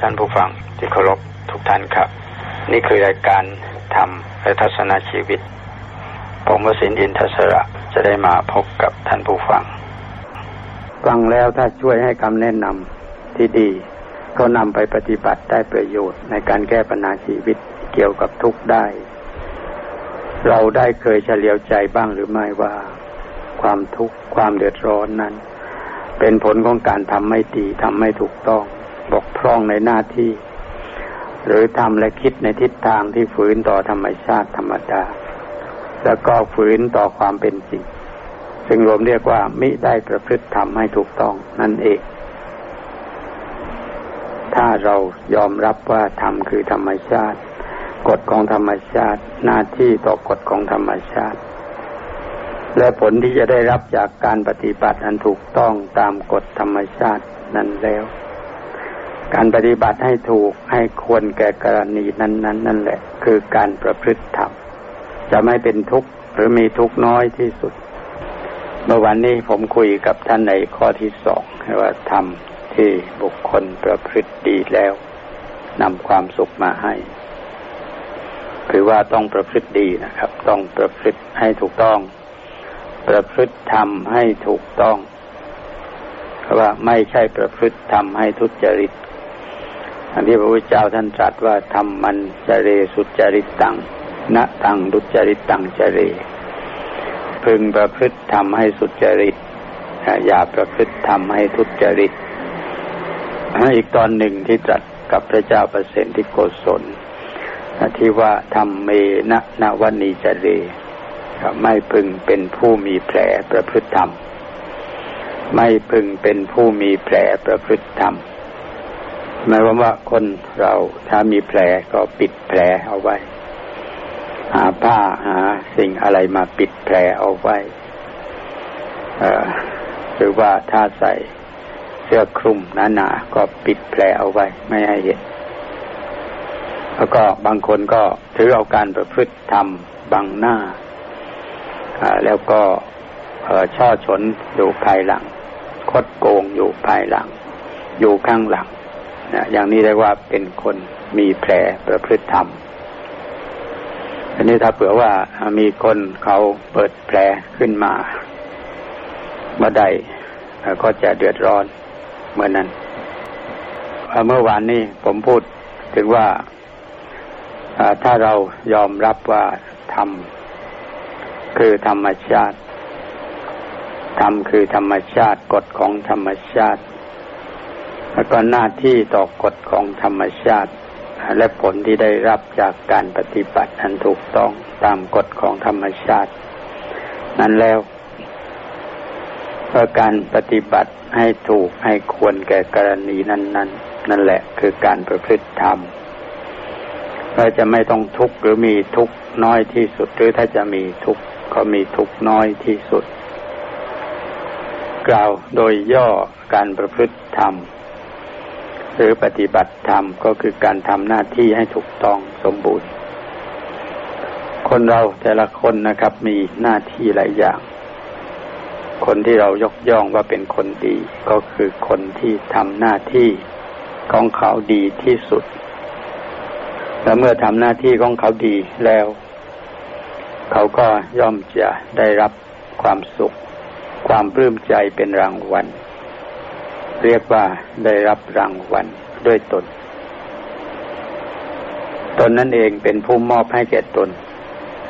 ท่านผู้ฟังที่เคารพทุกท่านครับ นี่คือรายการธรรมและทัศนชีวิต ผมวสินอินทศระจะได้มาพบกับท่านผู้ฟัง ฟังแล้วถ้าช่วยให้คำแนะนำที่ดี ก็นำไปปฏิบัติได้ประโยชน์ในการแก้ปัญหาชีวิตเกี่ยวกับทุกข์ได้ เราได้เคยเฉลียวใจบ้างหรือไม่ว่า ความทุกข์ความเดือดร้อนนั้น เป็นผลของการทำไม่ดีทำไม่ถูกต้อง บกพร่องในหน้าที่ หรือทำและคิดในทิศทางที่ฝืนต่อธรรมชาติธรรมดา แล้วก็ฝืนต่อความเป็นจริง ซึ่งรวมเรียกว่ามิได้ประพฤติทำให้ถูกต้องนั่นเอง ถ้าเรายอมรับว่าธรรมคือธรรมชาติ กฎของธรรมชาติ หน้าที่ต่อกฎของธรรมชาติและผลที่จะได้รับจากการปฏิบัติอันถูกต้องตามกฎธรรมชาตินั้นแล้ว การปฏิบัติให้ถูกให้ควรแก่กรณีนั้นๆนนนั่นแหละ คือการประพฤติธรรมจะไม่เป็นทุกข์หรือมีทุกข์น้อยที่สุด เมื่อวันนี้ผมคุยกับท่านในข้อที่สองว่าธรรมที่บุคคลประพฤติดีแล้วนำความสุขมาให้คือว่าต้องประพฤติดีนะครับ ต้องประพฤติให้ถูกต้อง ประพฤติทำให้ถูกต้องเพราะว่าไม่ใช่ประพฤติทำให้ทุจริต อันที่พระพุทธเจ้าท่านตรัสว่าทำมันจเรสุจริตตังณตังดุจริตตังจเร พึงประพฤติทำให้สุจริต อย่าประพฤติทำให้ทุจริตอีกตอนหนึ่งที่ตรัสกับพระเจ้าเปรตที่โกศลที่ว่าทำเมนะนวนีจเรไม่พึงเป็นผู้มีแผลประพฤติธรรม ไม่พึงเป็นผู้มีแผลประพฤติธรรม หมายความว่าคนเราถ้ามีแผลก็ปิดแผลเอาไว้ หาผ้าหาสิ่งอะไรมาปิดแผลเอาไว้หรือว่าถ้าใส่เสื้อคลุมหนาๆก็ปิดแผลเอาไว้ ไม่ให้เห็นแล้วก็บางคนก็ถือเอาการประพฤติทำบังหน้า แล้วก็ช่อฉนอยู่ภายหลัง คดโกงอยู่ภายหลัง อยู่ข้างหลัง นะอย่างนี้เรียกว่าเป็นคนมีแผลประพฤติธรรมอันนี้ถ้าเผื่อว่ามีคนเขาเปิดแผลขึ้นมาเมื่อใดก็จะเดือดร้อนเมื่อนั้นเมื่อวานนี้ผมพูดถึงว่าถ้าเรายอมรับว่าธรรมคือธรรมชาติธรรมคือธรรมชาติกฎของธรรมชาติ แล้วก็หน้าที่ต่อกฎของธรรมชาติ และผลที่ได้รับจากการปฏิบัติอันถูกต้องตามกฎของธรรมชาติ นั้นแล้วเพื่อการปฏิบัติให้ถูกให้ควรแก่กรณีนั้น ๆนนนั่นแหละคือการประพฤติธรรมเราจะไม่ต้องทุกข์หรือมีทุกข์น้อยที่สุด หรือถ้าจะมีทุกข์ก็มีทุกข์น้อยที่สุด กล่าวโดยย่อการประพฤติธรรม หรือปฏิบัติธรรมก็คือการทำหน้าที่ให้ถูกต้องสมบูรณ์ คนเราแต่ละคนนะครับมีหน้าที่หลายอย่าง คนที่เรายกย่องว่าเป็นคนดี ก็คือคนที่ทำหน้าที่ของเขาดีที่สุด และเมื่อทำหน้าที่ของเขาดีแล้ว เขาก็ย่อมจะได้รับความสุข ความปลื้มใจเป็นรางวัล เรียกว่าได้รับรางวัลด้วยตน ตนนั่นเองเป็นผู้มอบให้แก่ตน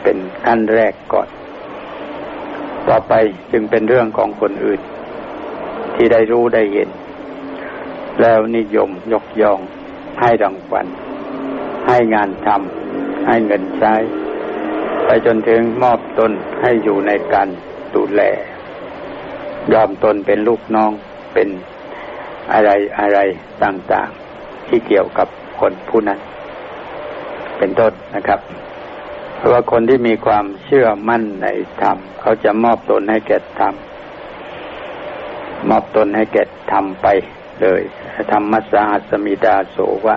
เป็นขั้นแรกก่อน ต่อไปจึงเป็นเรื่องของคนอื่น ที่ได้รู้ได้เห็น แล้วนิยมยกย่องให้รางวัลให้งานทำให้เงินใช้ ไปจนถึงมอบตนให้อยู่ในการดูแลยอมตนเป็นลูกน้องเป็น อะไรอะไรต่างๆ ที่เกี่ยวกับคนผู้นั้น เป็นต้นนะครับ เพราะว่าคนที่มีความเชื่อมั่นในธรรมเขาจะมอบตนให้แก่ธรรมมอบตนให้แก่ธรรมไปเลยธัมมัสสาหัสมิ ทาโสวะ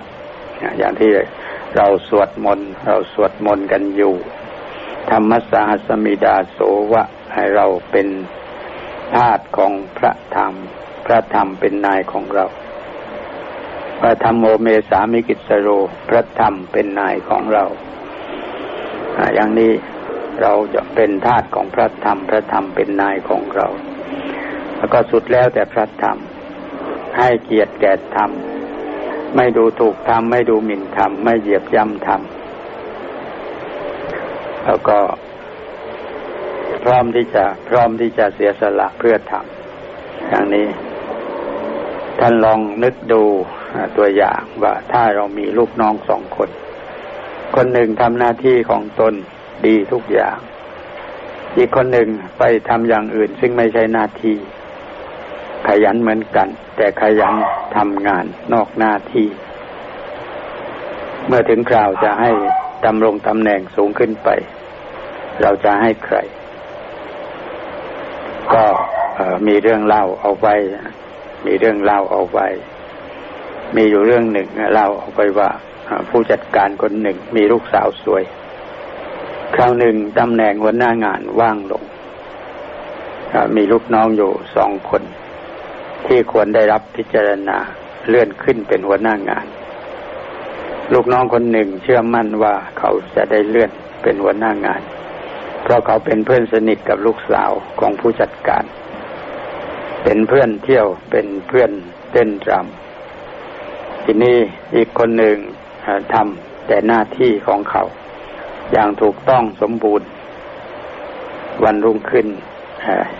อย่างที่เราสวดมนต์เราสวดมนต์กันอยู่ ธัมมัสสาหัสมิ ทาโสวะ ให้เราเป็นทาสของพระธรรม พระธรรมเป็นนายของเราว่าธัมโมเมสามิกิสสะโร พระธรรมเป็นนายของเรา อย่างนี้เราจะเป็นทาสของพระธรรม พระธรรมเป็นนายของเรา แล้วก็สุดแล้วแต่พระธรรม ให้เกียรติแก่ธรรม ไม่ดูถูกธรรม ไม่ดูหมิ่นธรรม ไม่เหยียบย่ำธรรม แล้วก็พร้อมที่จะพร้อมที่จะเสียสละเพื่อธรรมอย่างนี้ ท่านลองนึกดูตัวอย่างว่าถ้าเรามีลูกน้องสองคน คนหนึ่งทำหน้าที่ของตนดีทุกอย่าง อีกคนหนึ่งไปทำอย่างอื่นซึ่งไม่ใช่หน้าที่ ขยันเหมือนกัน แต่ขยันทำงานนอกหน้าที่ เมื่อถึงคราวจะให้ดำรงตำแหน่งสูงขึ้นไป เราจะให้ใคร ก็มีเรื่องเล่าเอาไว้ มีเรื่องเล่าเอาไว้ มีอยู่เรื่องหนึ่งเล่าเอาไว้ว่าผู้จัดการคนหนึ่งมีลูกสาวสวย คราวหนึ่งตำแหน่งหัวหน้างานว่างลงมีลูกน้องอยู่สองคน ที่ควรได้รับพิจารณาเลื่อนขึ้นเป็นหัวหน้างาน ลูกน้องคนหนึ่งเชื่อมั่นว่าเขาจะได้เลื่อนเป็นหัวหน้างาน เพราะเขาเป็นเพื่อนสนิทกับลูกสาวของผู้จัดการ เป็นเพื่อนเที่ยวเป็นเพื่อนเต้นรำทีนี้อีกคนหนึ่งทำแต่หน้าที่ของเขา อย่างถูกต้องสมบูรณ์ วันรุ่งขึ้น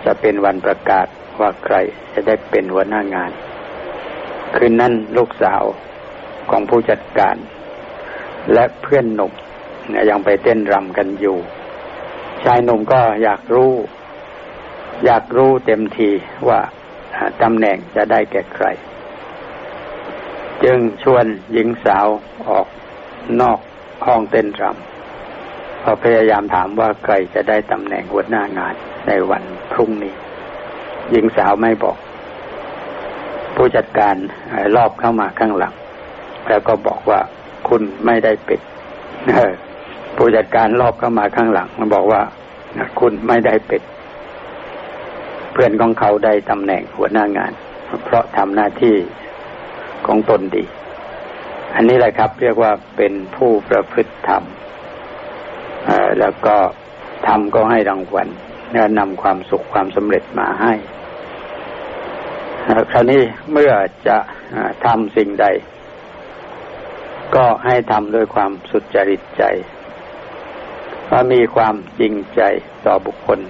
จะเป็นวันประกาศว่าใครจะได้เป็นหัวหน้างาน คืนนั้นลูกสาวของผู้จัดการ และเพื่อนหนุ่มยังไปเต้นรำกันอยู่ ชายหนุ่มก็อยากรู้ อยากรู้เต็มทีว่าตำแหน่งจะได้แก่ใคร จึงชวนหญิงสาวออกนอกห้องเต้นรำพอพยายามถามว่าใครจะได้ตำแหน่งหัวหน้างานในวันพรุ่งนี้ หญิงสาวไม่บอก ผู้จัดการรอบเข้ามาข้างหลัง แล้วก็บอกว่าคุณไม่ได้เป็นผู้จัดการรอบเข้ามาข้างหลัง มันบอกว่าคุณไม่ได้เป็น เพื่อนของเขาได้ตำแหน่งหัวหน้างาน เพราะทำหน้าที่ของตนดี อันนี้แหละครับ เรียกว่าเป็นผู้ประพฤติธรรมแล้วก็ทำก็ให้รางวัลแล้วนำความสุขความสำเร็จมาให้คราวนี้เมื่อจะทำสิ่งใด ก็ให้ทำด้วยความสุจริตใจว่ามีความจริงใจต่อบุคคล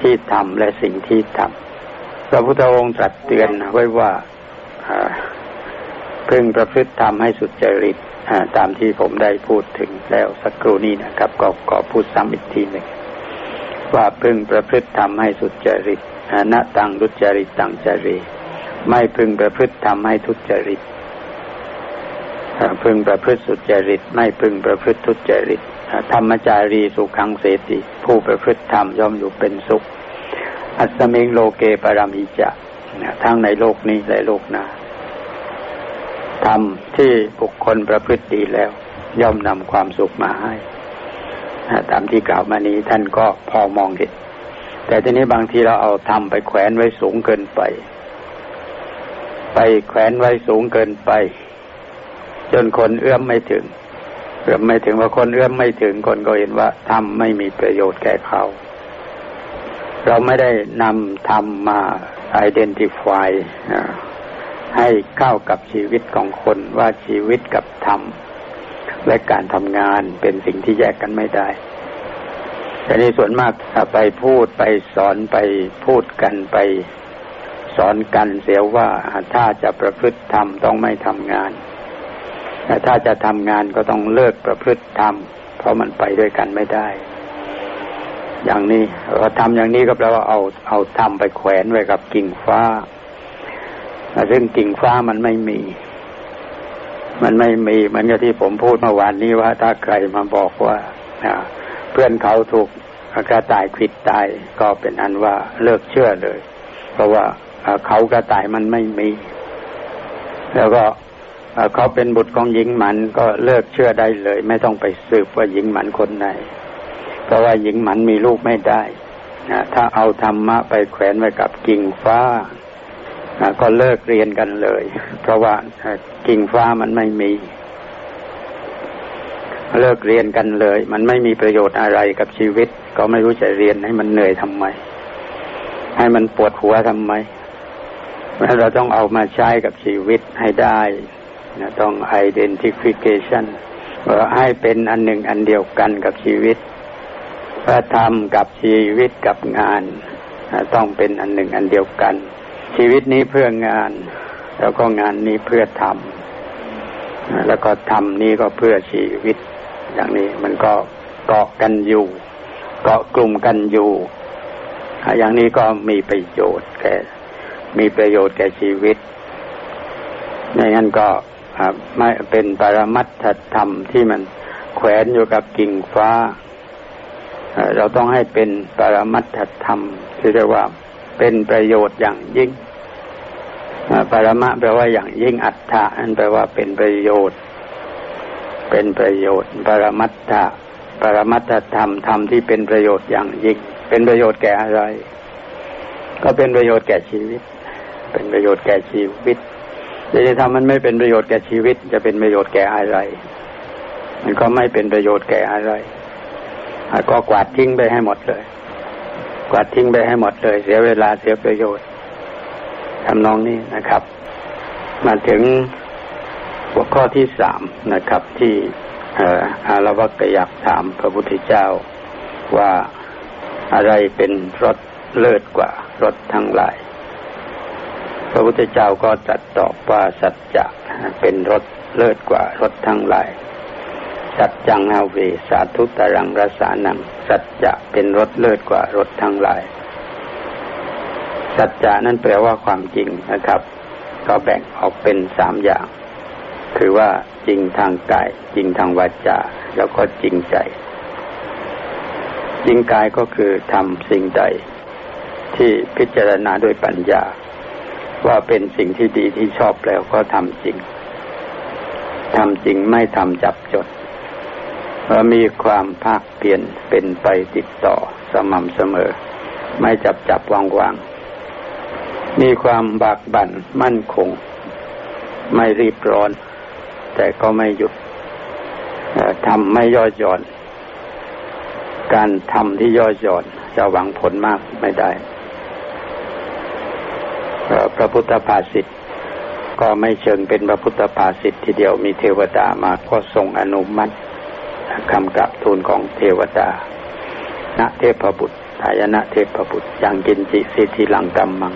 ที่ทำและสิ่งที่ทำพระพุทธองค์ตรัสเตือนไว้ว่าพึงประพฤติทำให้สุจริตตามที่ผมได้พูดถึงแล้วสักครู่นี้นะครับ ก็ขอพูดซ้ำอีกทีหนึ่งว่าพึงประพฤติทำให้สุจริตณตังรุจริตตังจริไม่พึงประพฤติทำให้ทุจริตพึงประพฤติสุจริต ไม่พึงประพฤติทุจริต ธรรมจารีสุขังเสติผู้ประพฤติธรรมย่อมอยู่เป็นสุข อัสมิงโลเกปรามิจะทั้งในโลกนี้และโลกหน้าธรรมที่บุคคลประพฤติดีแล้ว ย่อมนำความสุขมาให้ตามที่กล่าวมานี้ท่านก็พอมองเห็นแต่ทีนี้บางทีเราเอาทำไปแขวนไว้สูงเกินไป ไปแขวนไว้สูงเกินไป จนคนเอื้อมไม่ถึง เอื้อมไม่ถึงว่าคนเอื้อมไม่ถึงคนก็เห็นว่าทำไม่มีประโยชน์แก่เขา เราไม่ได้นำทำมา identify ให้เข้ากับชีวิตของคนว่าชีวิตกับธรรมและการทำงานเป็นสิ่งที่แยกกันไม่ได้แต่ในส่วนมากไปพูดไปสอนไปพูดกันไปสอนกันเสียว่าถ้าจะประพฤติธรรมต้องไม่ทำงาน แต่ถ้าจะทำงานก็ต้องเลิกประพฤติธรรมเพราะมันไปด้วยกันไม่ได้ อย่างนี้เราทำอย่างนี้ก็แปลว่าเอาเอาทำไปแขวนไว้กับกิ่งฟ้า ซึ่งกิ่งฟ้ามันไม่มี มันไม่มีเหมือนกับที่ผมพูดเมื่อวานนี้ว่า ถ้าใครมาบอกว่าเพื่อนเขาถูกกระต่ายขิดตายก็เป็นอันว่าเลิกเชื่อเลย เพราะว่าเขากระต่ายมันไม่มี แล้วก็ เขาเป็นบุตรของหญิงหมันก็เลิกเชื่อได้เลย ไม่ต้องไปสืบว่าหญิงหมันคนไหน เพราะว่าหญิงหมันมีลูกไม่ได้ถ้าเอาธรรมะไปแขวนไว้กับกิ่งฟ้าก็เลิกเรียนกันเลย เพราะว่ากิ่งฟ้ามันไม่มี เลิกเรียนกันเลย มันไม่มีประโยชน์อะไรกับชีวิต ก็ไม่รู้จะเรียนให้มันเหนื่อยทำไม ให้มันปวดหัวทำไมเราต้องเอามาใช้กับชีวิตให้ได้ ต้อง identification ว่าให้เป็นอันหนึ่งอันเดียวกันกับชีวิต พระธรรมกับชีวิตกับงานต้องเป็นอันหนึ่งอันเดียวกัน ชีวิตนี้เพื่องาน แล้วก็งานนี้เพื่อธรรมแล้วก็ธรรมนี้ก็เพื่อชีวิต อย่างนี้มันก็เกาะกันอยู่เกาะกลุ่มกันอยู่ อย่างนี้ก็มีประโยชน์แก่มีประโยชน์แก่ชีวิตในนั้นก็ ครับไม่เป็นปรมัตถธรรมที่มันแขวนอยู่กับกิ่งฟ้า เราต้องให้เป็นปรมัตถธรรม ที่เรียกว่าเป็นประโยชน์อย่างยิ่งปรมะแปลว่าอย่างยิ่งอัตถะนั่นแปลว่าเป็นประโยชน์ เป็นประโยชน์ ปรมัตถะปรมัตถธรรมธรรมที่เป็นประโยชน์อย่างยิ่งเป็นประโยชน์แก่อะไร ก็เป็นประโยชน์แก่ชีวิต เป็นประโยชน์แก่ชีวิต จะจะทำมันไม่เป็นประโยชน์แก่ชีวิต จะเป็นประโยชน์แก่อะไร มันก็ไม่เป็นประโยชน์แก่อะไรก็กวาดทิ้งไปให้หมดเลย กวาดทิ้งไปให้หมดเลย เสียเวลาเสียประโยชน์ทำนองนี้นะครับ มาถึงหัวข้อที่สามนะครับ ที่อารวักอยากถามพระพุทธเจ้าว่าอะไรเป็นรถเลิศกว่ารถทั้งหลาย ระพุทธเจ้าก็ตรัสตอบว่าสัจจะเป็นรถเลิศกว่ารถทั้งหลาย สัจจังอาเวสาธุตรังรสานัง สัจจะเป็นรถเลิศกว่ารถทั้งหลาย สัจจะนั้นแปลว่าความจริงนะครับ ก็แบ่งออกเป็นสามอย่าง คือว่าจริงทางกาย จริงทางวาจา แล้วก็จริงใจ จริงกายก็คือทำสิ่งใดที่พิจารณาด้วยปัญญา ว่าเป็นสิ่งที่ดีที่ชอบแล้วก็ทำจริงทำจริงไม่ทำจับจดว่ามีความภาคเปลี่ยนเป็นไปติดต่อสม่ำเสมอ ไม่จับจับวางวางมีความบากบั่นมั่นคง ไม่รีบร้อน แต่ก็ไม่หยุดทำไม่ย่อหย่อน การทำที่ย่อหย่อนจะหวังผลมากไม่ได้ พระพุทธภาษิตก็ไม่เชิงเป็นพระพุทธภาษิตทีเดียวมีเทวดามาก็ทรงอนุมัติคำกลับทูลของเทวดา ณเทพบุตรทายนะเทพบุตรอย่างกินจิสิทิลังกัมมัง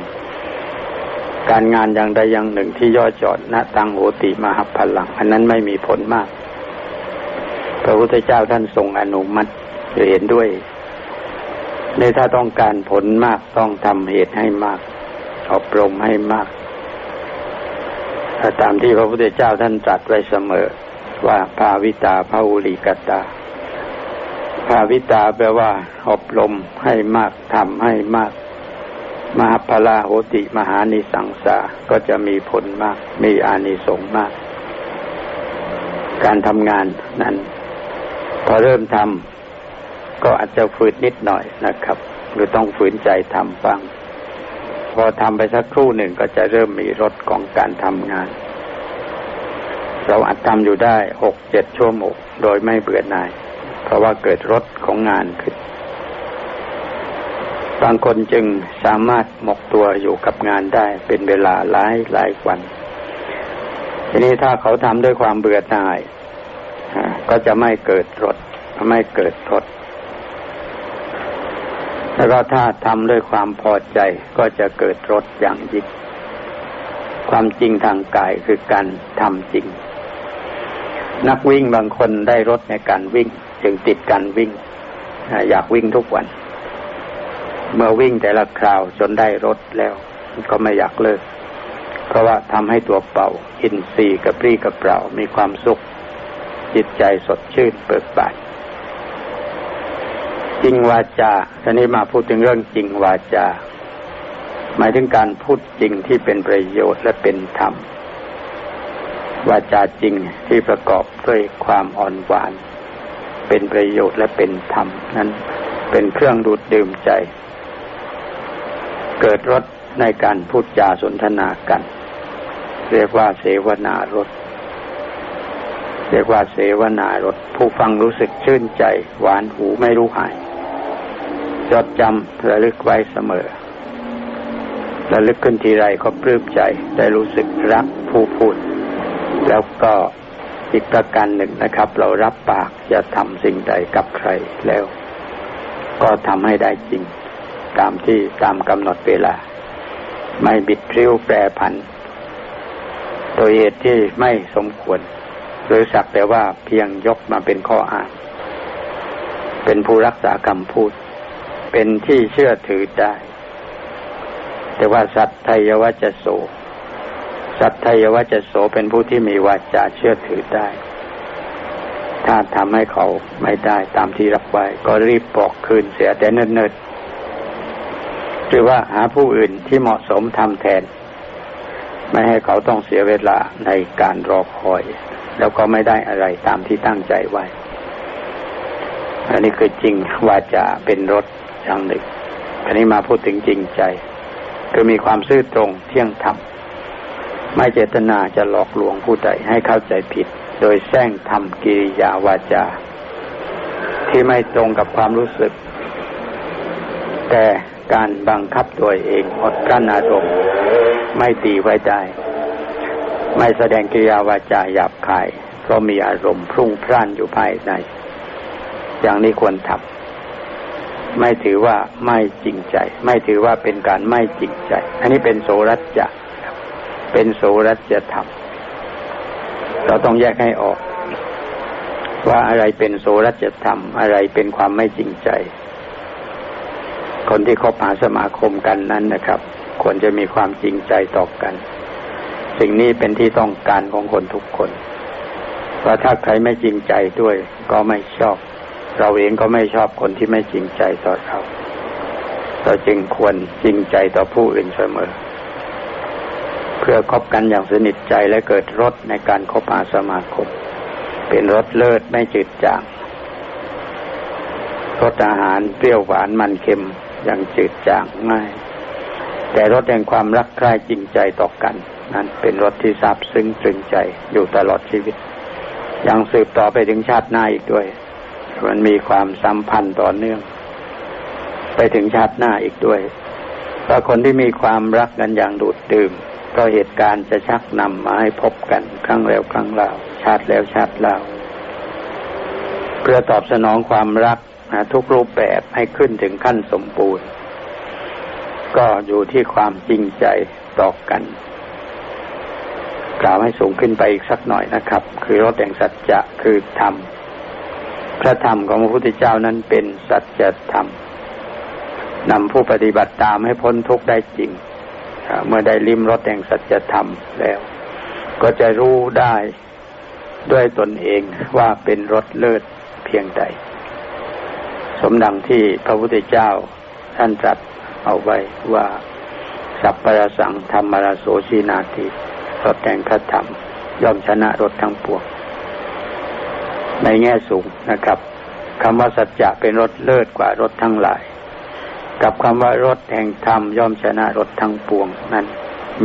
การงานอย่างใดอย่างหนึ่งที่ย่อจอดณตังโหติมหาพลัง อันนั้นไม่มีผลมาก พระพุทธเจ้าท่านทรงอนุมัติเห็นด้วยในถ้าต้องการผลมากต้องทำเหตุให้มาก อบรมให้มากตามที่พระพุทธเจ้าท่านตรัสไว้เสมอ ว่าภาวิตาภาอุลิกตาภาวิตาแปลว่า อบรมให้มากทำให้มากมหาพลาโหติมหานิสังสา ก็จะมีผลมาก มีอานิสงส์มาก การทำงานนั้น พอเริ่มทำก็อาจจะฝืดนิดหน่อยนะครับ หรือต้องฝืนใจทำบ้าง อทำไปสักครู่หนึ่งก็จะเริ่มมีรสของการทำงาน เราอาจทำอยู่ได้หกเจ็ดชั่วโมงโดยไม่เบื่อหน่าย เพราะว่าเกิดรสของงานขึ้น บางคนจึงสามารถหมกตัวอยู่กับงานได้เป็นเวลาหลายหลายวัน ทีนี้ถ้าเขาทำด้วยความเบื่อหน่ายก็จะไม่เกิดรสไม่เกิดรส แล้วก็ถ้าทำด้วยความพอใจก็จะเกิดรสอย่างยิ่งความจริงทางกายคือการทำจริง นักวิ่งบางคนได้รถในการวิ่ง จึงติดการวิ่ง อยากวิ่งทุกวัน เมื่อวิ่งแต่ละคราวจนได้รถแล้ว ก็ไม่อยากเลิก เพราะว่าทำให้ตัวเป่าอินทรีย์กับปรี้กับเปล่ามีความสุข จิตใจสดชื่นเปิดบาน จริงวาจาทีนี้มาพูดถึงเรื่องจริงวาจา หมายถึงการพูดจริงที่เป็นประโยชน์และเป็นธรรม วาจาจริงที่ประกอบด้วยความอ่อนหวาน เป็นประโยชน์และเป็นธรรม นั้นเป็นเครื่องดูดดื่มใจ เกิดรสในการพูดจาสนทนากัน เรียกว่าเสวนารสเรียกว่าเสวนารสผู้ฟังรู้สึกชื่นใจ หวานหูไม่รู้หาย จดจำระลึกไว้เสมอระลึกขึ้นทีไรก็ปลื้มใจได้รู้สึกรักผู้พูด แล้วก็อีกประการหนึ่งนะครับ เรารับปากจะทำสิ่งใดกับใครแล้ว ก็ทำให้ได้จริง ตามที่ตามกำหนดเวลา ไม่บิดพริ้วแปรผันโดยเหตุที่ไม่สมควร หรือสักแต่ว่าเพียงยกมาเป็นข้ออ้างเป็นผู้รักษาคำพูด เป็นที่เชื่อถือได้ แต่ว่าสัตทยวัจโส สัตทยวาจโสเป็นผู้ที่มีวาจาเชื่อถือได้ ถ้าทำให้เขาไม่ได้ตามที่รับไว้ ก็รีบบอกคืนเสียแต่เนิ่นๆหรือว่าหาผู้อื่นที่เหมาะสมทำแทน ไม่ให้เขาต้องเสียเวลาในการรอคอย แล้วก็ไม่ได้อะไรตามที่ตั้งใจไว้อันนี้คือจริงวาจาเป็นรถ อย่างหนึ่งอันนี้มาพูดถึงจริงใจ คือมีความซื่อตรงเที่ยงธรรมไม่เจตนาจะหลอกลวงผู้ใดให้เข้าใจผิด โดยแซงทำกิริยาวาจา ที่ไม่ตรงกับความรู้สึก แต่การบังคับตัวเองอดกั้นอารมณ์ไม่ตีไว้ได้ ไม่แสดงกิริยาวาจาหยาบคาย เพราะมีอารมณ์พรุ่งพร่านอยู่ภายใน อย่างนี้ควรทำ ไม่ถือว่าไม่จริงใจ ไม่ถือว่าเป็นการไม่จริงใจ อันนี้เป็นโสรัจจะเป็นโสรัจธรรมเราต้องแยกให้ออก ว่าอะไรเป็นโสรัจธรรม อะไรเป็นความไม่จริงใจ คนที่คบหาสมาคมกันนั้นนะครับ ควรจะมีความจริงใจต่อกัน สิ่งนี้เป็นที่ต้องการของคนทุกคนเพราะถ้าใครไม่จริงใจด้วยก็ไม่ชอบ เราเองก็ไม่ชอบคนที่ไม่จริงใจต่อเราเราจึงควรจริงใจต่อผู้อื่นเสมอ เพื่อคบกันอย่างสนิทใจและเกิดรสในการคบหาสมาคม เป็นรสเลิศไม่จืดจางรสอาหารเปรี้ยวหวานมันเค็มอย่างจืดจางง่าย แต่รสแห่งความรักใคร่จริงใจต่อกัน นั้นเป็นรสที่ซาบซึ้งตรึงใจอยู่ตลอดชีวิต ยังสืบต่อไปถึงชาติหน้าอีกด้วย มันมีความสัมพันธ์ต่อเนื่อง ไปถึงชาติหน้าอีกด้วยเพราคนที่มีความรักกันอย่างดูดดื่ม ก็เหตุการณ์จะชักนำมาให้พบกัน ครั้งแล้วครั้งเล่าชาติแล้วชาติเล่าเพื่อตอบสนองความรักนะทุกรูปแบบให้ขึ้นถึงขั้นสมบูรณ์ ก็อยู่ที่ความจริงใจต่อกัน กล่าวให้สูงขึ้นไปอีกสักหน่อยนะครับ คือรถแห่งสัจจะคือธรรม พระธรรมของพระพุทธเจ้านั้นเป็นสัจธรรมนำผู้ปฏิบัติตามให้พ้นทุกข์ได้จริง เมื่อได้ลิมรสแห่งสัจธรรมแล้ว ก็จะรู้ได้ด้วยตนเองว่าเป็นรสเลิศเพียงใด สมดังที่พระพุทธเจ้าท่านตรัสเอาไว้ว่า สัพพะสังธรรมราโสชีนาติรสแห่งพระธรรมย่อมชนะรสทั้งปวง ในแง่สูงนะครับคำว่าสัจจะเป็นรสเลิศกว่ารสทั้งหลาย กับคำว่ารถแห่งธรรมย่อมชนะรถทั้งปวงนั้น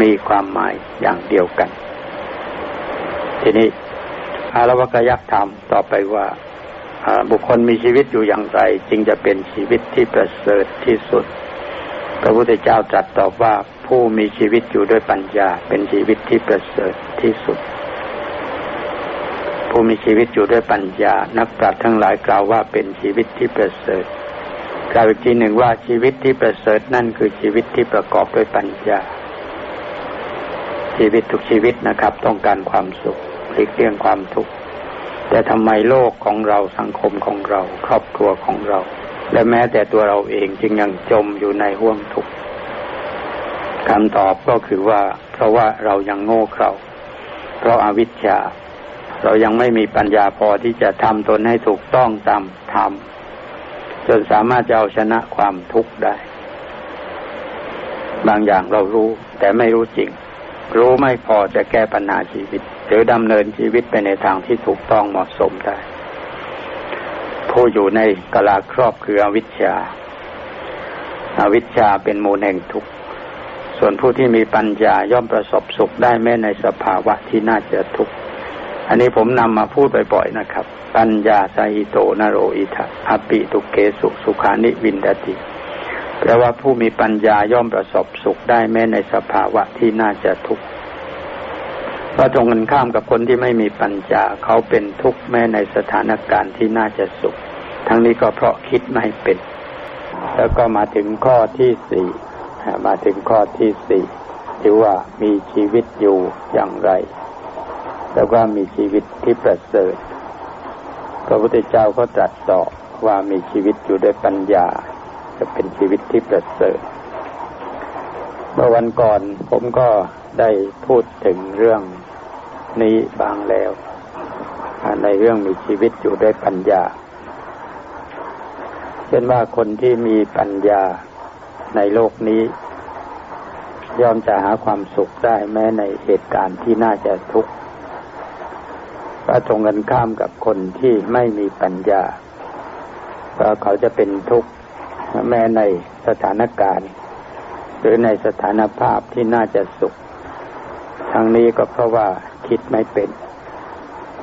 มีความหมายอย่างเดียวกัน ทีนี้อารวกยักษ์ธรรมต่อไปว่าบุคคลมีชีวิตอยู่อย่างไร จึงจะเป็นชีวิตที่ประเสริฐที่สุด พระพุทธเจ้าตรัสตอบว่าผู้มีชีวิตอยู่ด้วยปัญญาเป็นชีวิตที่ประเสริฐที่สุด ผู้มีชีวิตอยู่ด้วยปัญญา นักปราชญ์ทั้งหลายกล่าวว่าเป็นชีวิตที่ประเสริฐกล่าวอีกทีหนึ่งว่าชีวิตที่ประเสริฐนั่นคือชีวิตที่ประกอบด้วยปัญญา ชีวิตทุกชีวิตนะครับ ต้องการความสุขหลีกเลี่ยงความทุกข์แต่ทำไมโลกของเราสังคมของเรา ครอบครัวของเรา และแม้แต่ตัวเราเองจึงยังจมอยู่ในห่วงทุกข์คำตอบก็คือว่า เพราะว่าเรายังโง่เขลาเพราะอาวิชชา เรายังไม่มีปัญญาพอที่จะทำตนให้ถูกต้องตามธรรมจนสามารถจะเอาชนะความทุกข์ได้ บางอย่างเรารู้ แต่ไม่รู้จริง รู้ไม่พอจะแก้ปัญหาชีวิต หรือดำเนินชีวิตไปในทางที่ถูกต้องเหมาะสมได้ ผู้อยู่ในกะลาครอบคืออวิชชา อวิชชาเป็นมูลแห่งทุกข์ ส่วนผู้ที่มีปัญญาย่อมประสบสุขได้แม้ในสภาวะที่น่าจะทุกข์ อันนี้ผมนำมาพูดบ่อยๆนะครับ ปัญญาสหิโตนโรอิธะอปิ ทุกเขสุสุขานิวินทติ แปลว่าผู้มีปัญญาย่อมประสบสุขได้แม้ในสภาวะที่น่าจะทุกข์ก็ตรงกันข้ามกับคนที่ไม่มีปัญญาเขาเป็นทุกข์แม้ในสถานการณ์ที่น่าจะสุข ทั้งนี้ก็เพราะคิดไม่เป็น แล้วก็มาถึงข้อที่สี่มาถึงข้อที่สี่ที่ว่ามีชีวิตอยู่อย่างไร แล้วก็มีชีวิตที่ประเสริฐ พระพุทธเจ้าก็ตรัสตอบว่ามีชีวิตอยู่ด้วยปัญญา จะเป็นชีวิตที่ประเสริฐ เมื่อวันก่อนผมก็ได้พูดถึงเรื่องนี้บางแล้ว ในเรื่องมีชีวิตอยู่ด้วยปัญญา เช่นว่าคนที่มีปัญญาในโลกนี้ย่อมจะหาความสุขได้แม้ในเหตุการณ์ที่น่าจะทุกข์ ก็ตรงกันข้ามกับคนที่ไม่มีปัญญาเพราะเขาจะเป็นทุกข์แม้ในสถานการณ์ หรือในสถานภาพที่น่าจะสุขทั้งนี้ก็เพราะว่าคิดไม่เป็น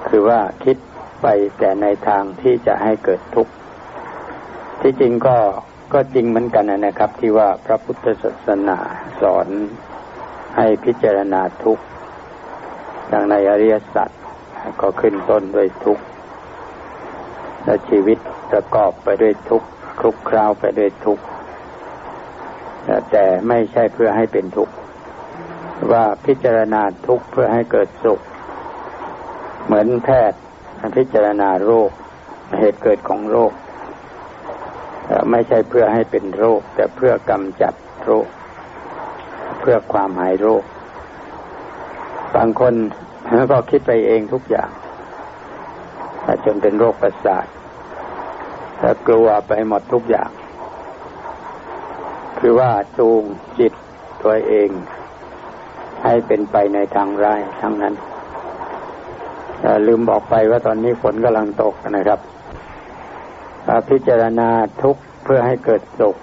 คือว่าคิดไปแต่ในทางที่จะให้เกิดทุกข์ที่จริงก็ก็จริงเหมือนกันนะครับ ที่ว่าพระพุทธศาสนาสอนให้พิจารณาทุกข์ดังในอริยสัจ ก็ขึ้นต้นด้วยทุกข์และชีวิตประกอบไปด้วยทุกข์คลุกคราวไปด้วยทุกข์แต่ไม่ใช่เพื่อให้เป็นทุกข์ว่าพิจารณาทุกข์เพื่อให้เกิดสุข เหมือนแพทย์พิจารณาโรค เหตุเกิดของโรค ไม่ใช่เพื่อให้เป็นโรค แต่เพื่อกำจัดโรค เพื่อความหายโรค บางคน แล้วก็คิดไปเองทุกอย่างจนเป็นโรคประสาทแล้วกลัวไปหมดทุกอย่าง คือว่าจูงจิตตัวเอง ให้เป็นไปในทางร้ายทั้งนั้นลืมบอกไปว่าตอนนี้ฝนกำลังตกนะครับพิจารณาทุกเพื่อให้เกิดสุข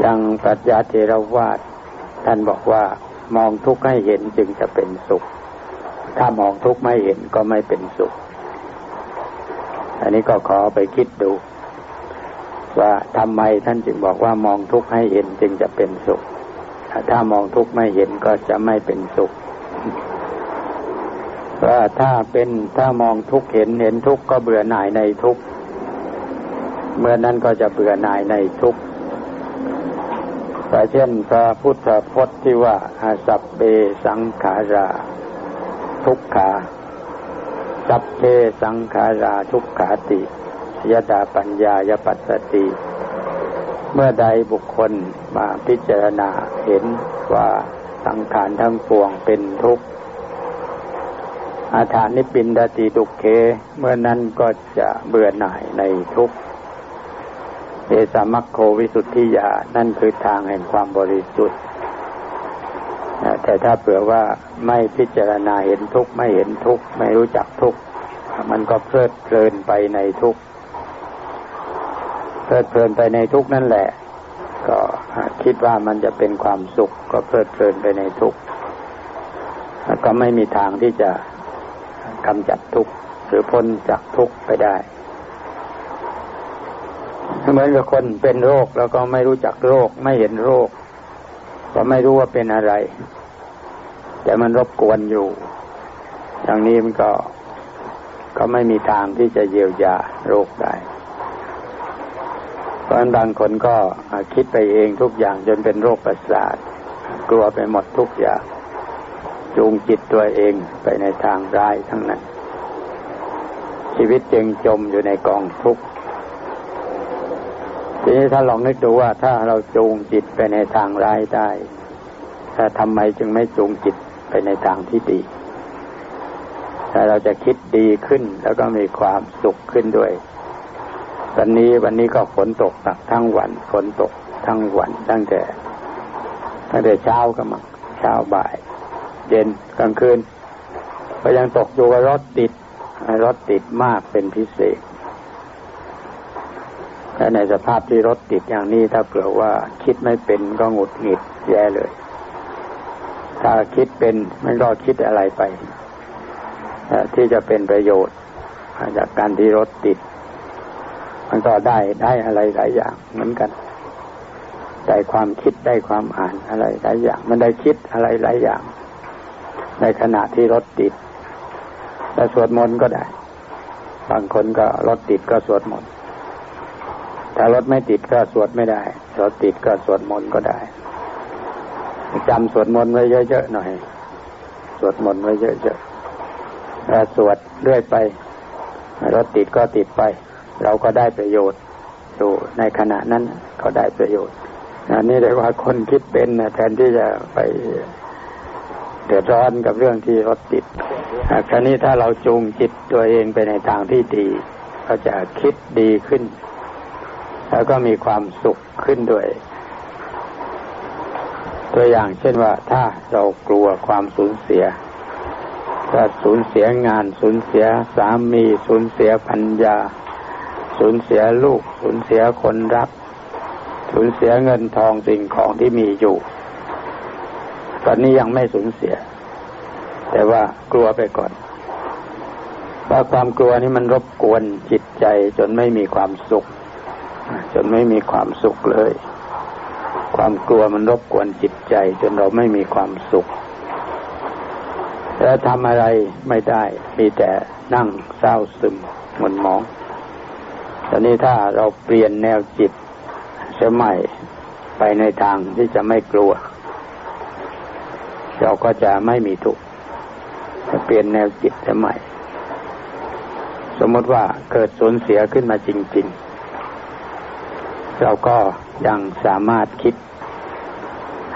อย่างปรัชญาเทรวาสท่านบอกว่า มองทุกข์ให้เห็นจึงจะเป็นสุข ถ้ามองทุกข์ไม่เห็นก็ไม่เป็นสุข อันนี้ก็ขอไปคิดดู ว่าทำไมท่านจึงบอกว่ามองทุกข์ให้เห็นจึงจะเป็นสุข ถ้ามองทุกข์ไม่เห็นก็จะไม่เป็นสุขว่าถ้าเป็นถ้ามองทุกข์เห็นเห็นทุกข์ก็เบื่อหน่ายในทุกข์เมื่อนั้นก็จะเบื่อหน่ายในทุกข์ แต่เช่นพระพุทธพจน์ที่ว่าอาสัพเปสังขารา ทุกขาสัพเพสังขาราทุกขาติยดาปัญญายปัสสติ เมื่อใดบุคคลมาพิจารณาเห็นว่าสังขารทั้งปวงเป็นทุกข์ อาถานิปินดาติดุเค เมื่อนั้นก็จะเบื่อหน่ายในทุกข์ เอสามัคโควิสุทธิยา นั่นคือทางแห่งความบริสุทธิ์แต่ถ้าเผื่อว่าไม่พิจารณาเห็นทุกข์ไม่เห็นทุกข์ไม่รู้จักทุกข์มันก็เพลิดเพลินไปในทุกข์เพลิดเพลินไปในทุกข์นั่นแหละ ก็คิดว่ามันจะเป็นความสุข ก็เพลิดเพลินไปในทุกข์ก็ไม่มีทางที่จะกำจัดทุกข์หรือพ้นจากทุกข์ไปได้ เหมือนกับคนเป็นโรคแล้วก็ไม่รู้จักโรค ไม่เห็นโรค ก็ไม่รู้ว่าเป็นอะไร แต่มันรบกวนอยู่ อย่างนี้มันก็ก็ไม่มีทางที่จะเยียวยาโรคได้เพราะบางคนก็คิดไปเองทุกอย่างจนเป็นโรคประสาท กลัวไปหมดทุกอย่าง จูงจิตตัวเองไปในทางร้ายทั้งนั้น ชีวิตจึงจมอยู่ในกองทุกข์ ทีนี้ถ้าลองนึกดูว่าถ้าเราจูงจิตไปในทางร้ายได้ถ้าทำไมจึงไม่จูงจิตไปในทางที่ดีถ้าเราจะคิดดีขึ้นแล้วก็มีความสุขขึ้นด้วย วันนี้วันนี้ก็ฝนตกหนักทั้งวันฝนตกทั้งวันตั้งแต่ตั้งแต่เช้าก็มาเช้าบ่าย เย็นกลางคืน ก็ยังตกอยู่กับรถติดรถติดมากเป็นพิเศษ และในสภาพที่รถติดอย่างนี้ถ้าเผื่อว่าคิดไม่เป็นก็หงุดหงิดแย่เลย ถ้าคิดเป็นมันก็คิดอะไรไปที่จะเป็นประโยชน์จากการที่รถติด มันก็ได้ได้อะไรหลายอย่างเหมือนกันได้ความคิดได้ความอ่านอะไรหลายอย่าง มันได้คิดอะไรหลายอย่าง ในขณะที่รถติดแต่สวดมนต์ก็ได้ บางคนก็รถติดก็สวดมนต์ ถ้ารถไม่ติดก็สวดไม่ได้รถติดก็สวดมนต์ก็ได้จำสวดมนต์ไว้เยอะๆหน่อย สวดมนต์ไว้เยอะๆถ้าสวดเรื่อยไป รถติดก็ติดไป เราก็ได้ประโยชน์อยู่ในขณะนั้นก็ได้ประโยชน์อันนี้เรียกว่าคนคิดเป็นแทนที่จะไปเดือดร้อนกับเรื่องที่รถติดคราวนี้ถ้าเราจูงจิตตัวเองไปในทางที่ดี ก็จะคิดดีขึ้น แล้วก็มีความสุขขึ้นด้วย ตัวอย่างเช่นว่าถ้าเรากลัวความสูญเสียถ้าสูญเสียงานสูญเสียสามีสูญเสียพัญญาสูญเสียลูกสูญเสียคนรัก สูญเสียเงินทองสิ่งของที่มีอยู่ ตอนนี้ยังไม่สูญเสีย แต่ว่ากลัวไปก่อนเพราะความกลัวนี่มันรบกวนจิตใจจนไม่มีความสุข จนไม่มีความสุขเลย ความกลัวมันรบกวนจิตใจ จนเราไม่มีความสุข แล้วทำอะไรไม่ได้ มีแต่นั่งเศร้าซึมหม่นมองตอนนี้ถ้าเราเปลี่ยนแนวจิตจะไม่ไปในทางที่จะไม่กลัว เราก็จะไม่มีทุกข์เปลี่ยนแนวจิตจะใหม่ สมมติว่าเกิดสูญเสียขึ้นมาจริง ๆ เราก็ยังสามารถคิด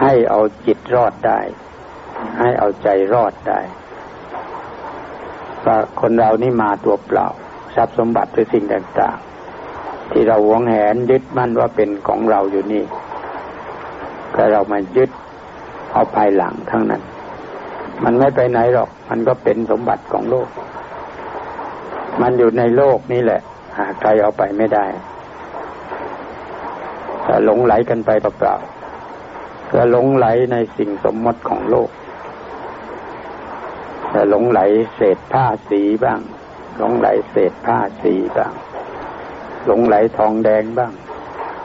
ให้เอาจิตรอดได้ ให้เอาใจรอดได้ว่าคนเรานี่มาตัวเปล่า ทรัพย์สมบัติหรือสิ่งต่างๆ ที่เราหวงแหนยึดมั่นว่าเป็นของเราอยู่นี่ก็เรามายึดเอาภายหลังทั้งนั้น มันไม่ไปไหนหรอก มันก็เป็นสมบัติของโลก มันอยู่ในโลกนี่แหละหาใครเอาไปไม่ได้ หลงไหลกันไปเปล่าๆก็หลงไหลในสิ่งสมมติของโลกแต่หลงไหลเศษผ้าสีบ้าง หลงไหลเศษผ้าสีบ้าง หลงไหลทองแดงบ้าง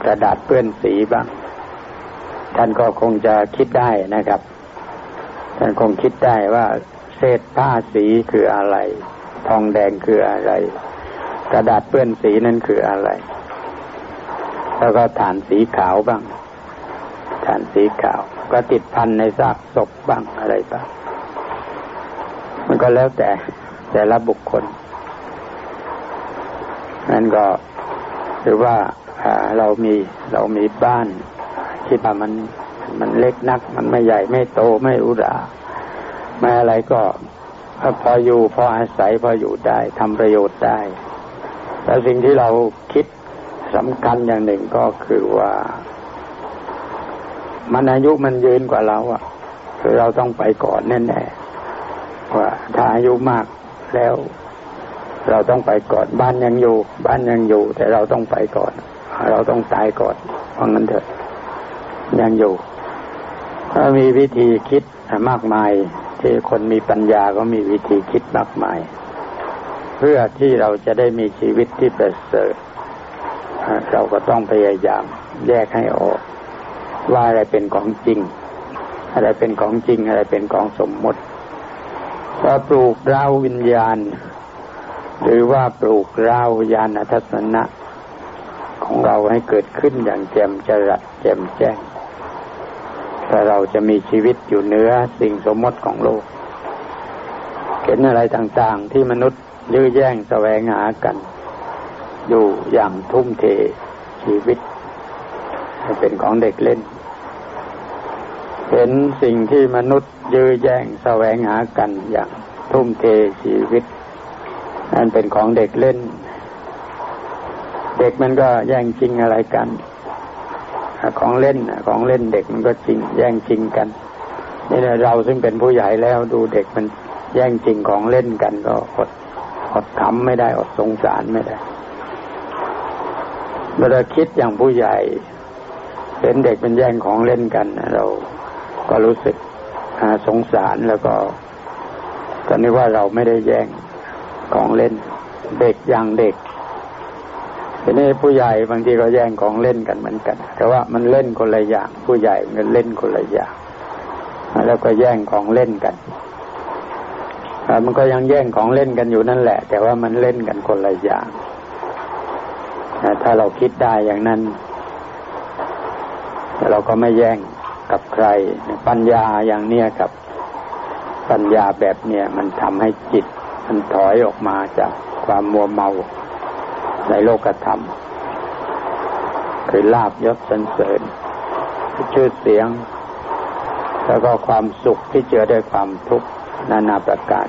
กระดาษเปื้อนสีบ้าง ท่านก็คงจะคิดได้นะครับ ท่านคงคิดได้ว่า เศษผ้าสีคืออะไร ทองแดงคืออะไร กระดาษเปื้อนสีนั่นคืออะไร แล้วก็ฐานสีขาวบ้าง ฐานสีขาว ก็ติดพันในซากศพบ้างอะไรบ้างมันก็แล้วแต่แต่ละบุคคลนั่นก็หรือว่าเรามีเรามีบ้านคิดว่ามันมันเล็กนัก มันไม่ใหญ่ไม่โตไม่อุราไม่อะไรก็พออยู่พออาศัยพออยู่ได้ทำประโยชน์ได้แต่สิ่งที่เราคิด สำคัญอย่างหนึ่งก็คือว่า มันอายุมันยืนกว่าเราอะคือเราต้องไปก่อนแน่ๆว่าถ้าอายุมากแล้ว เราต้องไปก่อนบ้านยังอยู่ บ้านยังอยู่ แต่เราต้องไปก่อน เราต้องตายก่อนเพราะงั้นเถอะยังอยู่ถ้ามีวิธีคิดมากมาย ที่คนมีปัญญาก็มีวิธีคิดมากมาย เพื่อที่เราจะได้มีชีวิตที่ประเสริฐ เราก็ต้องพยายามแยกให้ออก ว่าอะไรเป็นของจริง อะไรเป็นของจริง อะไรเป็นของสมมติพอปลูกเราวิญญาณ หรือว่าปลูกเราญาณทัศนะของเราให้เกิดขึ้นอย่างแจ่มจรัสแจ่มแจ้งถ้าเราจะมีชีวิตอยู่เหนือสิ่งสมมติของโลก เห็นอะไรต่างๆที่มนุษย์ยื้อแย่งแสวงหากัน อยู่อย่างทุ่มเทชีวิตให้เป็นของเด็กเล่น เห็นสิ่งที่มนุษย์ยื้อแย่งแสวงหากันอย่างทุ่มเทชีวิต นั่นเป็นของเด็กเล่น เด็กมันก็แย่งชิงอะไรกัน ของเล่นของเล่นเด็กมันก็จริง แย่งชิงกันนี่แหละเราซึ่งเป็นผู้ใหญ่แล้วดูเด็กมันแย่งชิงของเล่นกันก็อดอดขำไม่ได้อดสงสารไม่ได้ เวลาคิดอย่างผู้ใหญ่ เห็นเด็กเป็นแย่งของเล่นกัน เราก็รู้สึกสงสารแล้วก็ตอนนี้ว่าเราไม่ได้แย่งของเล่น เด็กอย่างเด็กทีนี้ผู้ใหญ่บางทีก็แย่งของเล่นกันเหมือนกัน แต่ว่ามันเล่นคนละอย่าง ผู้ใหญ่มันเล่นคนละอย่างแล้วก็แย่งของเล่นกันมันก็ยังแย่งของเล่นกันอยู่นั่นแหละ แต่ว่ามันเล่นกันคนละอย่าง ถ้าเราคิดได้อย่างนั้น เราก็ไม่แย่งกับใคร ปัญญาอย่างเนี้ยกับ ปัญญาแบบเนี้ยมันทำให้จิต มันถอยออกมาจากความมัวเมาในโลกธรรม คือลาบยศสันเสริญ ชื่อเสียง แล้วก็ความสุขที่เจอด้วยความทุกข์นานาประการ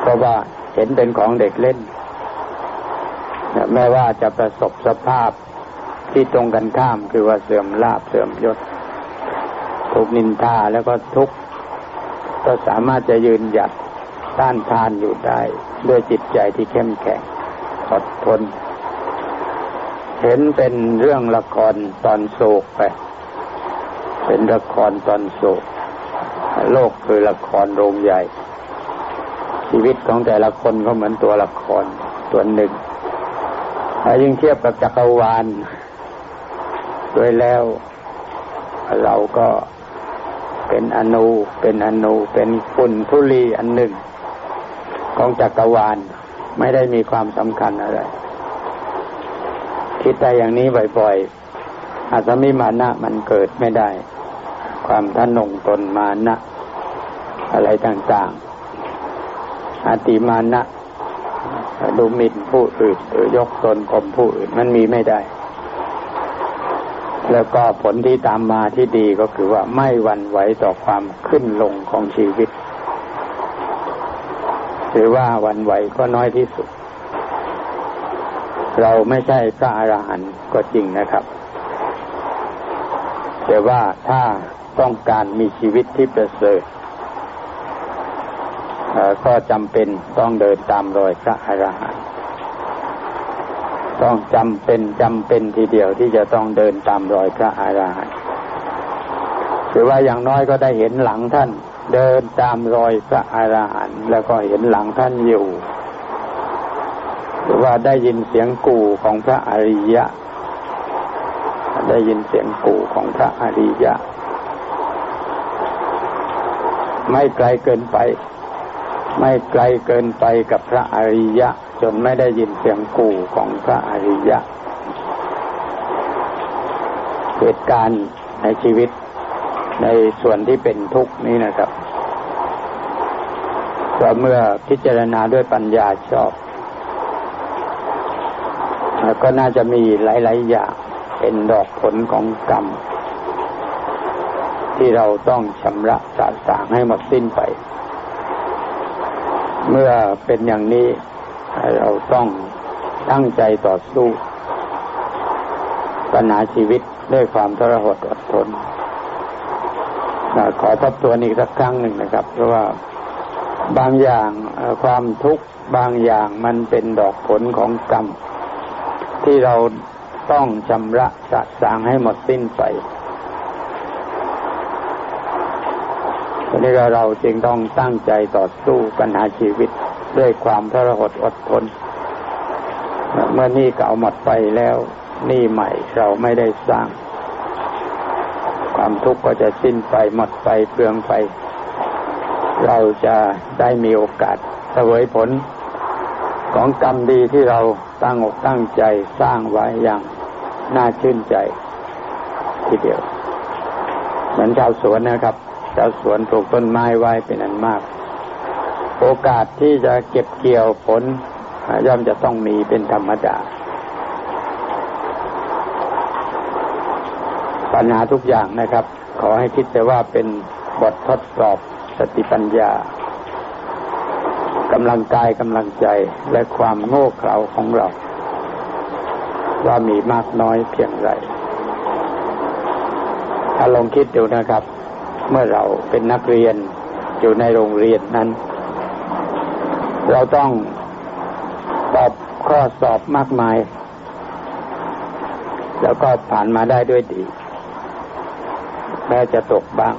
เพราะว่าเห็นเป็นของเด็กเล่น แม้ว่าจะประสบสภาพที่ตรงกันข้ามคือว่าเสื่อมลาบเสื่อมยศ ถูกนินทาแล้วก็ทุกข์ก็สามารถจะยืนหยัดต้านทานอยู่ได้ ด้วยจิตใจที่เข้มแข็งอดทน เห็นเป็นเรื่องละครตอนโศกไป เป็นละครตอนโศก โลกคือละครโรงใหญ่ ชีวิตของแต่ละคนก็เหมือนตัวละครตัวหนึ่ง ยิ่งเทียบกับจักรวาลด้วยแล้วเราก็เป็นอนุเป็นอนุเป็นฝุ่นทุลีอันหนึ่ง ของจักรวาลไม่ได้มีความสำคัญอะไร คิดได้อย่างนี้บ่อยๆอาจจะมีมานะมันเกิดไม่ได้ ความท่านงตนมานะ อะไรต่างๆ อาติมานะ ดูหมิ่นผู้อื่นหรือยกตนข่มผู้อื่นมันมีไม่ได้ แล้วก็ผลที่ตามมาที่ดีก็คือว่าไม่หวั่นไหวต่อความขึ้นลงของชีวิตหรือว่าวันไหวก็น้อยที่สุด เราไม่ใช่พระอรหันต์ก็จริงนะครับ แต่ว่าถ้าต้องการมีชีวิตที่ประเสริฐ ก็จำเป็นต้องเดินตามรอยพระอรหันต์ต้องจำเป็นจำเป็นทีเดียวที่จะต้องเดินตามรอยพระอรหันต์ถือว่าอย่างน้อยก็ได้เห็นหลังท่าน เดินตามรอยพระอรหันต์แล้วก็เห็นหลังท่านอยู่ หรือว่าได้ยินเสียงกู่ของพระอริยะ ได้ยินเสียงกู่ของพระอริยะ ไม่ไกลเกินไป ไม่ไกลเกินไปกับพระอริยะ จนไม่ได้ยินเสียงกู่ของพระอริยะ เหตุการณ์ในชีวิตในส่วนที่เป็นทุกข์นี้นะครับพราะเมื่อพิจารณาด้วยปัญญาชอบ ก็น่าจะมีหลาย ๆ อย่างเป็นดอกผลของกรรม ที่เราต้องชำระสาสางให้หมดสิ้นไป เมื่อเป็นอย่างนี้เราต้องตั้งใจต่อสู้ปัญหาชีวิตด้วยความทรหดอดทน ขอทบทวนอีกสักครั้งหนึ่งนะครับ เพราะว่าบางอย่างความทุกข์บางอย่างมันเป็นดอกผลของกรรม ที่เราต้องชำระสะสางให้หมดสิ้นไป นี้เราจึงต้องตั้งใจต่อสู้ปัญหาชีวิตด้วยความทรหดอดทน เมื่อนี่เก่าหมดไปแล้วนี่ใหม่เราไม่ได้สร้าง ความทุกข์ก็จะสิ้นไปหมดไปเปลืองไป เราจะได้มีโอกาสเสวยผล ของกรรมดีที่เราตั้งอกตั้งใจสร้างไว้อย่างน่าชื่นใจ ทีเดียว เหมือนชาวสวนนะครับ ชาวสวนปลูกต้นไม้ไว้เป็นอันมาก โอกาสที่จะเก็บเกี่ยวผลย่อมจะต้องมีเป็นธรรมดา ปัญหาทุกอย่างนะครับ ขอให้คิดแต่ว่าเป็นบททดสอบสติปัญญากำลังกายกำลังใจและความโง่เขลาของเรา ว่ามีมากน้อยเพียงไรถ้าลองคิดดูนะครับ เมื่อเราเป็นนักเรียนอยู่ในโรงเรียนนั้น เราต้องตอบข้อสอบมากมาย แล้วก็ผ่านมาได้ด้วยดีแม้จะตกบ้าง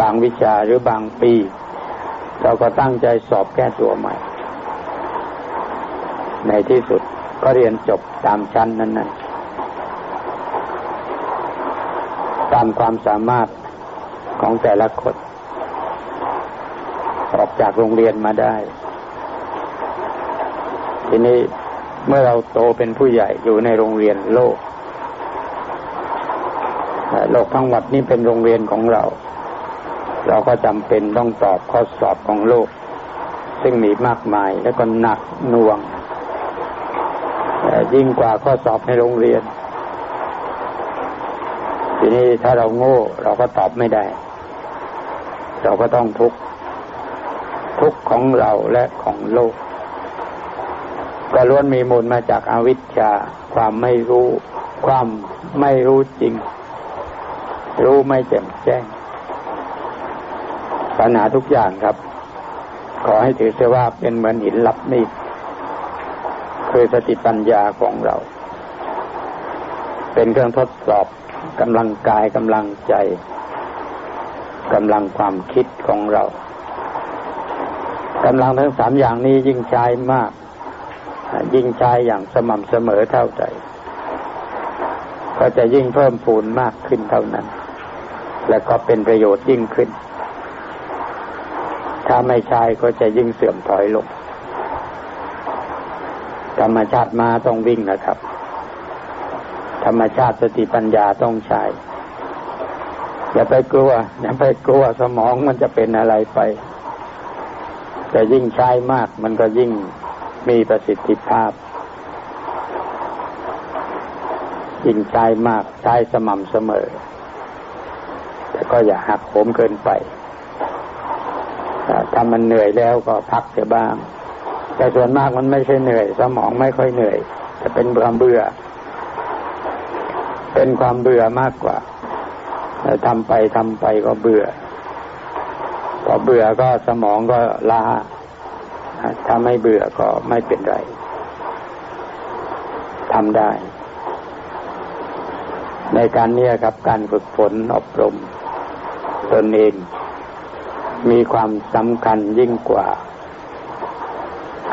บางวิชาหรือบางปี เราก็ตั้งใจสอบแก้ตัวใหม่ ในที่สุดก็เรียนจบตามชั้นนั้นๆตามความสามารถ ของแต่ละคน ออกจากโรงเรียนมาได้ ทีนี้เมื่อเราโตเป็นผู้ใหญ่อยู่ในโรงเรียนโลก โลกทั้งหมดนี้เป็นโรงเรียนของเรา เราก็จำเป็นต้องตอบข้อสอบของโลก ซึ่งมีมากมายและก็หนักหน่วงยิ่งกว่าข้อสอบในโรงเรียน ทีนี้ถ้าเราโง่เราก็ตอบไม่ได้ เราก็ต้องทุกข์ทุกข์ของเราและของโลก ก็ล้วนมีมูลมาจากอาวิชชาความไม่รู้ ความไม่รู้จริง รู้ไม่แจ่มแจ้งปัญหาทุกอย่างครับ ขอให้ถือเสียว่าเป็นเหมือนหินลับมีดคือสติปัญญาของเรา เป็นเครื่องทดสอบกำลังกายกำลังใจ กำลังความคิดของเรากำลังทั้งสามอย่างนี้ยิ่งใช้มาก ยิ่งใช้อย่างสม่ำเสมอเท่าใดก็จะยิ่งเพิ่มพูนมากขึ้นเท่านั้น และก็เป็นประโยชน์ยิ่งขึ้น ถ้าไม่ใช้ก็จะยิ่งเสื่อมถอยลงธรรมชาติมาต้องวิ่งนะครับ ธรรมชาติสติปัญญาต้องใช้ อย่าไปกลัว อย่าไปกลัวสมองมันจะเป็นอะไรไป แต่ยิ่งใช้มากมันก็ยิ่งมีประสิทธิภาพ ยิ่งใช้มากใช้สม่ำเสมอ แต่ก็อย่าหักโหมเกินไปถ้ามันเหนื่อยแล้วก็พักเสียบ้าง แต่ส่วนมากมันไม่ใช่เหนื่อย สมองไม่ค่อยเหนื่อย จะเป็นความเบื่อ เป็นความเบื่อมากกว่า ทำไปทำไปก็เบื่อ พอเบื่อก็สมองก็ล้าถ้าไม่เบื่อก็ไม่เป็นไรทำได้ ในการนี้ครับการฝึกฝนอบรมตนเอง มีความสำคัญยิ่งกว่า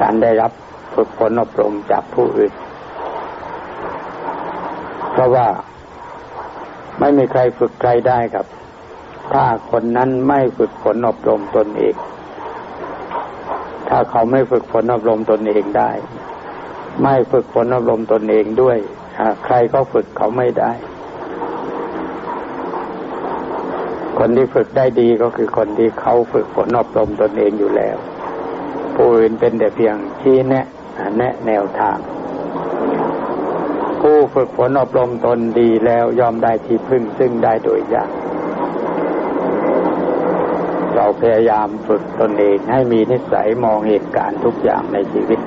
การได้รับฝึกฝนอบรมจากผู้อื่น เพราะว่า ไม่มีใครฝึกใครได้ครับ ถ้าคนนั้นไม่ฝึกฝนอบรมตนเอง ถ้าเขาไม่ฝึกฝนอบรมตนเองได้ ไม่ฝึกฝนอบรมตนเองด้วยใครก็ฝึกเขาไม่ได้ คนที่ฝึกได้ดีก็คือคนที่เขาฝึกฝนอบรมตนเองอยู่แล้ว ผู้อื่นเป็นแต่เพียงชี้แนะ แนะแนวทาง ผู้ฝึกฝนอบรมตนดีแล้วยอมได้ที่พึ่งซึ่งได้โดยยาก เราพยายามฝึกตนเองให้มีนิสัยมองเหตุการณ์ทุกอย่างในชีวิต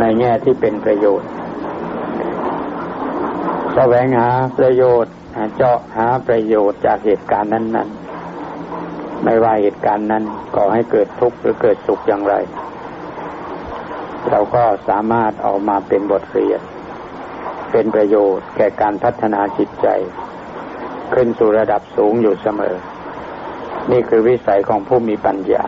ในแง่ที่เป็นประโยชน์แสวงหาประโยชน์เจาะหาประโยชน์จากเหตุการณ์นั้น ๆ ไม่ว่าเหตุการณ์นั้นก่อให้เกิดทุกข์หรือเกิดสุขอย่างไร เราก็สามารถเอามาเป็นบทเรียน เป็นประโยชน์แก่การพัฒนาจิตใจ ขึ้นสู่ระดับสูงอยู่เสมอ นี่คือวิสัยของผู้มีปัญญา